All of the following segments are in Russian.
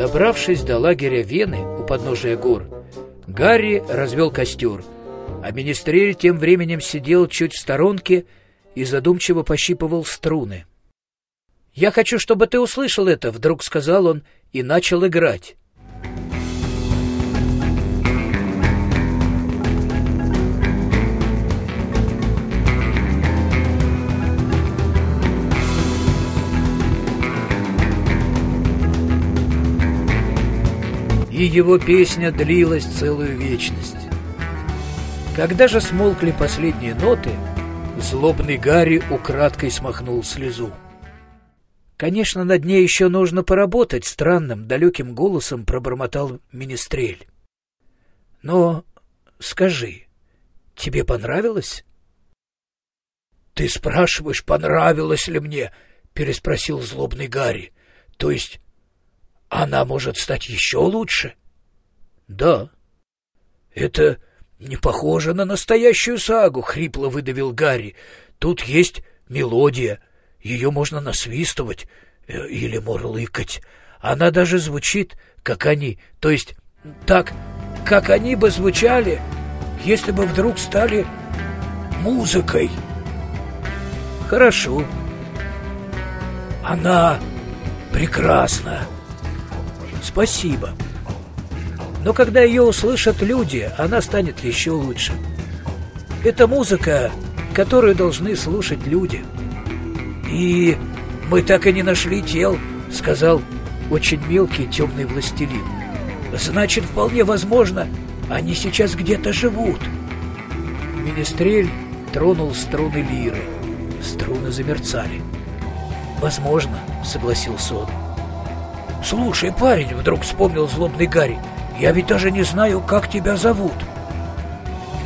Добравшись до лагеря Вены у подножия гор, Гарри развел костер, а Министрель тем временем сидел чуть в сторонке и задумчиво пощипывал струны. «Я хочу, чтобы ты услышал это», — вдруг сказал он и начал играть. И его песня длилась целую вечность. Когда же смолкли последние ноты, злобный Гарри украдкой смахнул слезу. Конечно, над ней еще нужно поработать, странным, далеким голосом пробормотал Министрель. Но скажи, тебе понравилось? Ты спрашиваешь, понравилось ли мне? переспросил злобный Гарри. То есть она может стать еще лучше? Да. Это не похоже на настоящую сагу, хрипло выдавил Гарри. Тут есть мелодия, ее можно насвистывать э, или мурлыкать. Она даже звучит, как они, то есть так, как они бы звучали, если бы вдруг стали музыкой. Хорошо. Она прекрасна. Спасибо. Но когда ее услышат люди, она станет еще лучше. Это музыка, которую должны слушать люди. «И мы так и не нашли тел», — сказал очень мелкий темный властелин. «Значит, вполне возможно, они сейчас где-то живут». Министрель тронул струны лиры. Струны замерцали. «Возможно», — согласился он. «Слушай, парень», — вдруг вспомнил злобный Гарри, — «я ведь даже не знаю, как тебя зовут».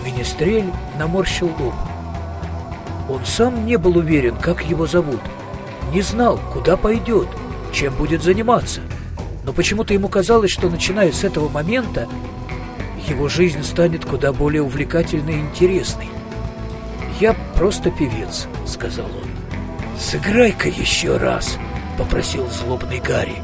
Министрель наморщил лоб. Он сам не был уверен, как его зовут. Не знал, куда пойдет, чем будет заниматься. Но почему-то ему казалось, что начиная с этого момента его жизнь станет куда более увлекательной и интересной. «Я просто певец», — сказал он. «Сыграй-ка еще раз», — попросил злобный Гарри.